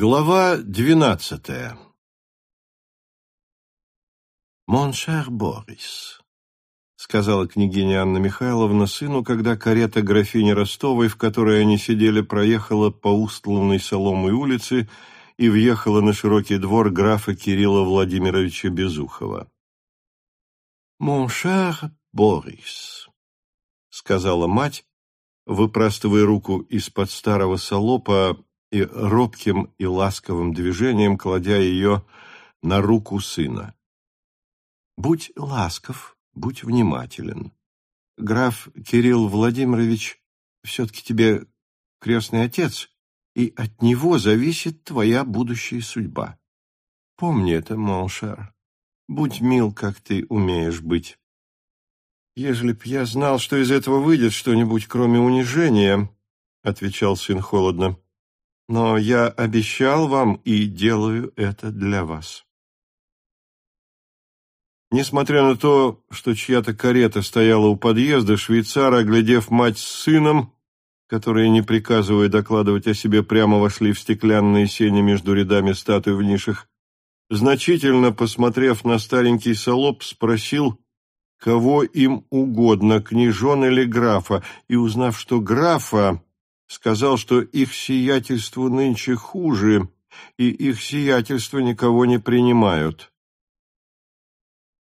Глава двенадцатая «Mon cher Борис», — сказала княгиня Анна Михайловна сыну, когда карета графини Ростовой, в которой они сидели, проехала по устланной соломой улице и въехала на широкий двор графа Кирилла Владимировича Безухова. «Mon cher Борис», — сказала мать, выпрастывая руку из-под старого солопа, и робким и ласковым движением кладя ее на руку сына. «Будь ласков, будь внимателен. Граф Кирилл Владимирович все-таки тебе крестный отец, и от него зависит твоя будущая судьба. Помни это, Моншар. Будь мил, как ты умеешь быть. Ежели б я знал, что из этого выйдет что-нибудь, кроме унижения, — отвечал сын холодно, — но я обещал вам и делаю это для вас. Несмотря на то, что чья-то карета стояла у подъезда, швейцар, оглядев мать с сыном, которые, не приказывая докладывать о себе, прямо вошли в стеклянные сени между рядами статуй в нишах, значительно посмотрев на старенький солоб, спросил, кого им угодно, княжон или графа, и, узнав, что графа сказал, что их сиятельству нынче хуже, и их сиятельство никого не принимают.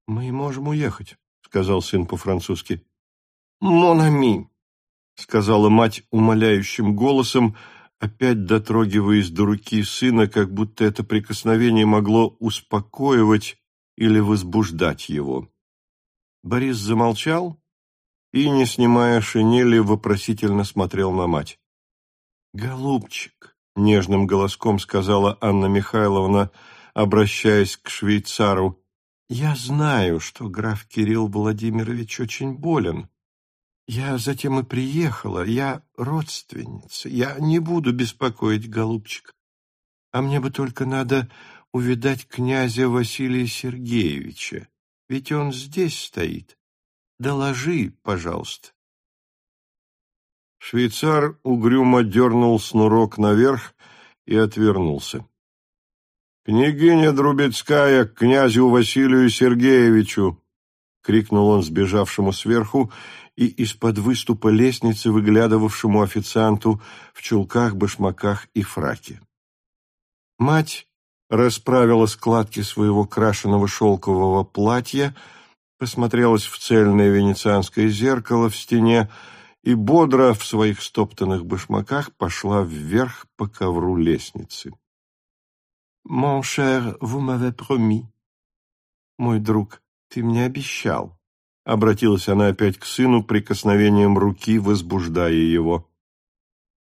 «Мы можем уехать», — сказал сын по-французски. «Монами», — сказала мать умоляющим голосом, опять дотрогиваясь до руки сына, как будто это прикосновение могло успокоивать или возбуждать его. Борис замолчал и, не снимая шинели, вопросительно смотрел на мать. «Голубчик», — нежным голоском сказала Анна Михайловна, обращаясь к швейцару, «я знаю, что граф Кирилл Владимирович очень болен. Я затем и приехала, я родственница, я не буду беспокоить голубчик. А мне бы только надо увидать князя Василия Сергеевича, ведь он здесь стоит. Доложи, пожалуйста». Швейцар угрюмо дернул снурок наверх и отвернулся. «Княгиня Друбецкая к князю Василию Сергеевичу!» — крикнул он сбежавшему сверху и из-под выступа лестницы выглядывавшему официанту в чулках, башмаках и фраке. Мать расправила складки своего крашеного шелкового платья, посмотрелась в цельное венецианское зеркало в стене, и бодро в своих стоптанных башмаках пошла вверх по ковру лестницы. «Mon cher, vous m'avez promis». «Мой друг, ты мне обещал», — обратилась она опять к сыну прикосновением руки, возбуждая его.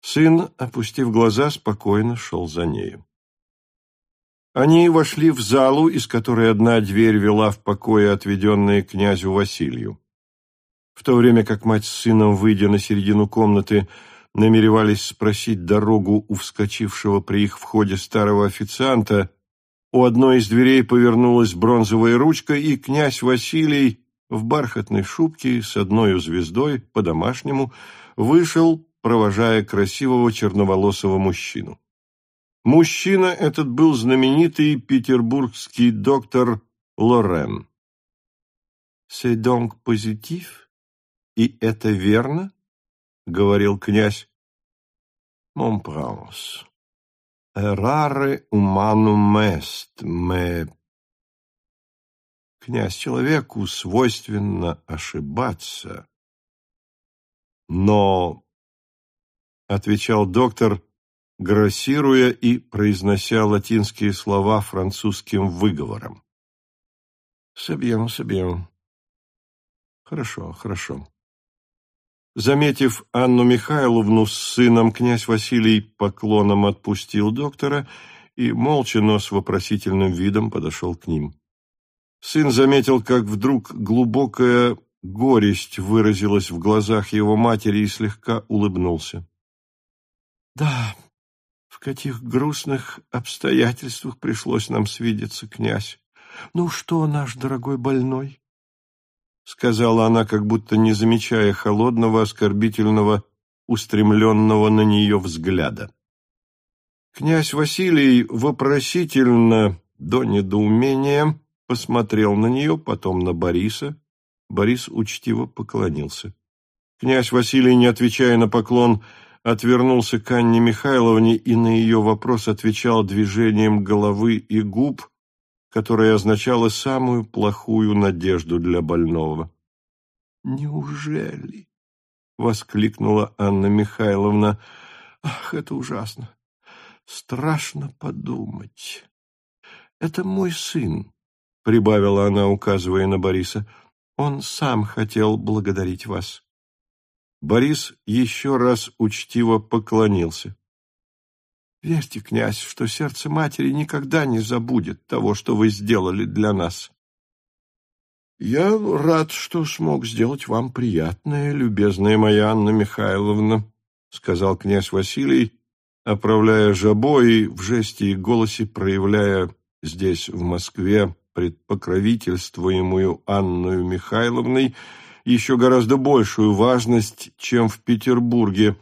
Сын, опустив глаза, спокойно шел за нею. Они вошли в залу, из которой одна дверь вела в покое, отведенные князю Василию. В то время как мать с сыном, выйдя на середину комнаты, намеревались спросить дорогу у вскочившего при их входе старого официанта, у одной из дверей повернулась бронзовая ручка, и князь Василий в бархатной шубке с одной звездой по-домашнему вышел, провожая красивого черноволосого мужчину. Мужчина этот был знаменитый петербургский доктор Лорен. «C'est donc positif?» «И это верно?» — говорил князь. «Mon prince, errare humanum est, me...» Князь, человеку свойственно ошибаться. Но, — отвечал доктор, грассируя и произнося латинские слова французским выговором. «Собьем, собьем». «Хорошо, хорошо». Заметив Анну Михайловну с сыном, князь Василий поклоном отпустил доктора и, молча, но с вопросительным видом подошел к ним. Сын заметил, как вдруг глубокая горесть выразилась в глазах его матери и слегка улыбнулся. «Да, в каких грустных обстоятельствах пришлось нам свидеться, князь. Ну что, наш дорогой больной?» — сказала она, как будто не замечая холодного, оскорбительного, устремленного на нее взгляда. Князь Василий вопросительно, до недоумения, посмотрел на нее, потом на Бориса. Борис учтиво поклонился. Князь Василий, не отвечая на поклон, отвернулся к Анне Михайловне и на ее вопрос отвечал движением головы и губ, которое означало самую плохую надежду для больного. «Неужели?» — воскликнула Анна Михайловна. «Ах, это ужасно! Страшно подумать. Это мой сын», — прибавила она, указывая на Бориса. «Он сам хотел благодарить вас». Борис еще раз учтиво поклонился. «Верьте, князь, что сердце матери никогда не забудет того, что вы сделали для нас». «Я рад, что смог сделать вам приятное, любезная моя Анна Михайловна», — сказал князь Василий, оправляя жабо и в жесте и голосе проявляя здесь, в Москве, предпокровительствуемую Анную Михайловной, еще гораздо большую важность, чем в Петербурге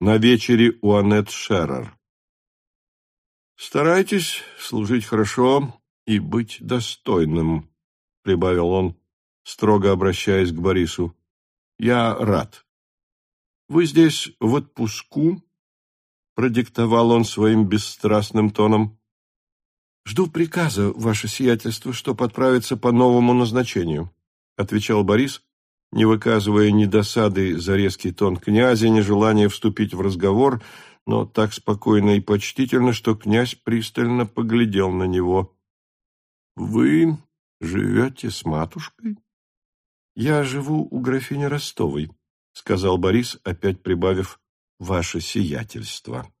на вечере у Аннет Шеррер. «Старайтесь служить хорошо и быть достойным», — прибавил он, строго обращаясь к Борису. «Я рад. Вы здесь в отпуску?» — продиктовал он своим бесстрастным тоном. «Жду приказа, ваше сиятельство, что подправиться по новому назначению», — отвечал Борис, не выказывая ни досады за резкий тон князя, ни желания вступить в разговор, но так спокойно и почтительно, что князь пристально поглядел на него. «Вы живете с матушкой?» «Я живу у графини Ростовой», — сказал Борис, опять прибавив «ваше сиятельство».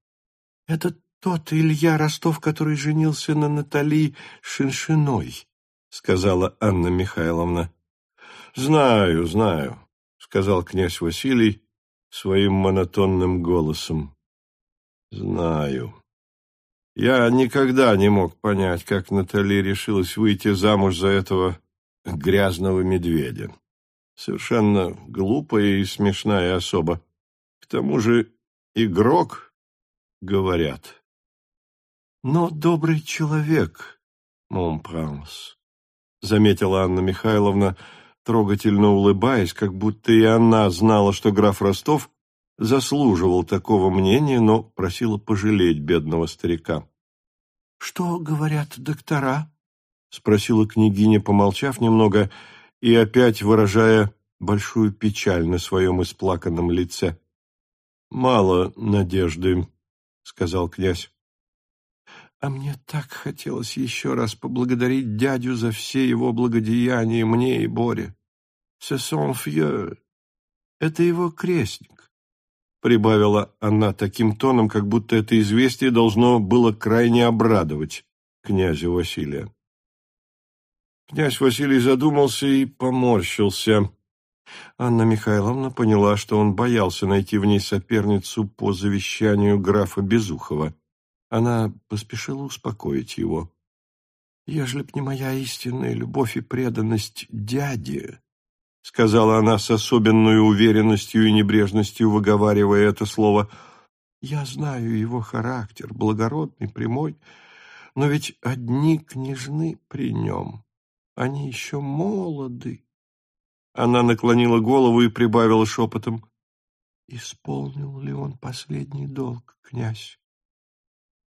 «Это тот Илья Ростов, который женился на Натали Шиншиной», — сказала Анна Михайловна. «Знаю, знаю», — сказал князь Василий своим монотонным голосом. «Знаю. Я никогда не мог понять, как Натали решилась выйти замуж за этого грязного медведя. Совершенно глупая и смешная особа. К тому же игрок, говорят. Но добрый человек, мон пранс, заметила Анна Михайловна, — трогательно улыбаясь, как будто и она знала, что граф Ростов заслуживал такого мнения, но просила пожалеть бедного старика. — Что говорят доктора? — спросила княгиня, помолчав немного и опять выражая большую печаль на своем исплаканном лице. — Мало надежды, — сказал князь. — А мне так хотелось еще раз поблагодарить дядю за все его благодеяния мне и Боре. «Ce son vieux. Это его крестник», — прибавила она таким тоном, как будто это известие должно было крайне обрадовать князя Василия. Князь Василий задумался и поморщился. Анна Михайловна поняла, что он боялся найти в ней соперницу по завещанию графа Безухова. Она поспешила успокоить его. «Ежели б не моя истинная любовь и преданность дяде, — сказала она с особенной уверенностью и небрежностью, выговаривая это слово. «Я знаю его характер, благородный, прямой, но ведь одни княжны при нем. Они еще молоды». Она наклонила голову и прибавила шепотом. «Исполнил ли он последний долг, князь?»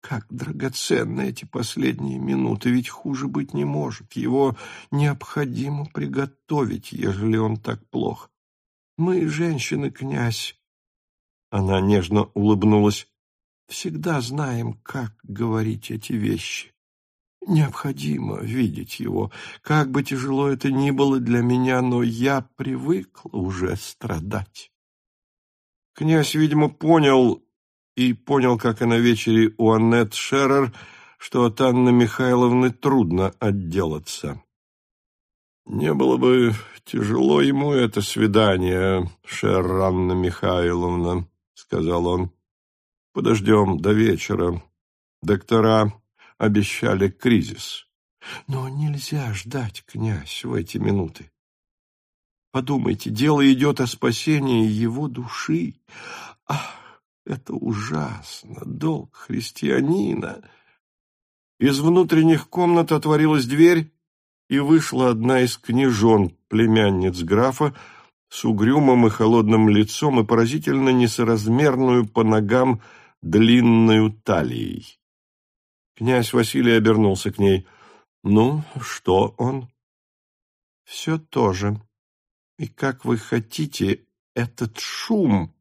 Как драгоценны эти последние минуты, ведь хуже быть не может. Его необходимо приготовить, ежели он так плох. Мы, женщины, князь, она нежно улыбнулась, всегда знаем, как говорить эти вещи. Необходимо видеть его. Как бы тяжело это ни было для меня, но я привыкла уже страдать. Князь, видимо, понял и понял, как и на вечере у Аннет Шеррер, что от Анны Михайловны трудно отделаться. «Не было бы тяжело ему это свидание, Шер Анна Михайловна», — сказал он. «Подождем до вечера. Доктора обещали кризис». «Но нельзя ждать, князь, в эти минуты. Подумайте, дело идет о спасении его души. Ах, Это ужасно, долг христианина. Из внутренних комнат отворилась дверь, и вышла одна из княжон, племянниц графа, с угрюмым и холодным лицом и поразительно несоразмерную по ногам длинную талией. Князь Василий обернулся к ней. «Ну, что он?» «Все то же. И как вы хотите этот шум?» —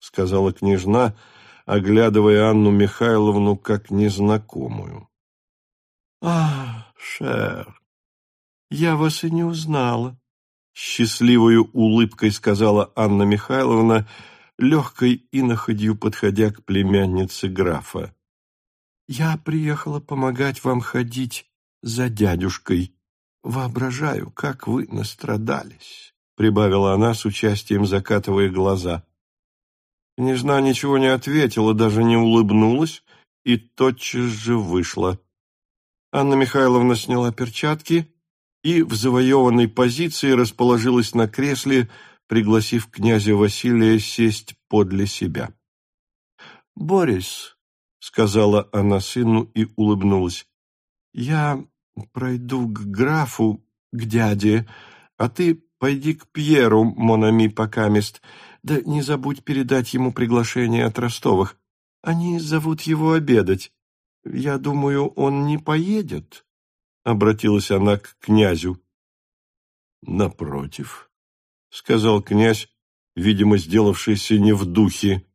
сказала княжна, оглядывая Анну Михайловну как незнакомую. «А, шер, я вас и не узнала», — счастливою улыбкой сказала Анна Михайловна, легкой иноходью подходя к племяннице графа. «Я приехала помогать вам ходить за дядюшкой. Воображаю, как вы настрадались», — прибавила она с участием, закатывая глаза. Княжна ничего не ответила, даже не улыбнулась и тотчас же вышла. Анна Михайловна сняла перчатки и в завоеванной позиции расположилась на кресле, пригласив князя Василия сесть подле себя. «Борис», — сказала она сыну и улыбнулась, — «я пройду к графу, к дяде, а ты пойди к Пьеру, Монами, покамест, да не забудь передать ему приглашение от Ростовых. Они зовут его обедать. Я думаю, он не поедет, — обратилась она к князю. — Напротив, — сказал князь, видимо, сделавшийся не в духе.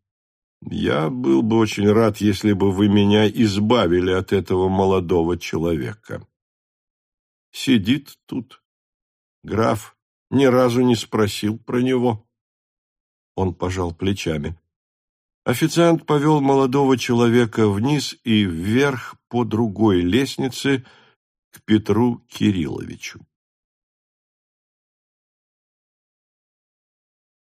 Я был бы очень рад, если бы вы меня избавили от этого молодого человека. Сидит тут. Граф ни разу не спросил про него. Он пожал плечами. Официант повел молодого человека вниз и вверх по другой лестнице к Петру Кирилловичу.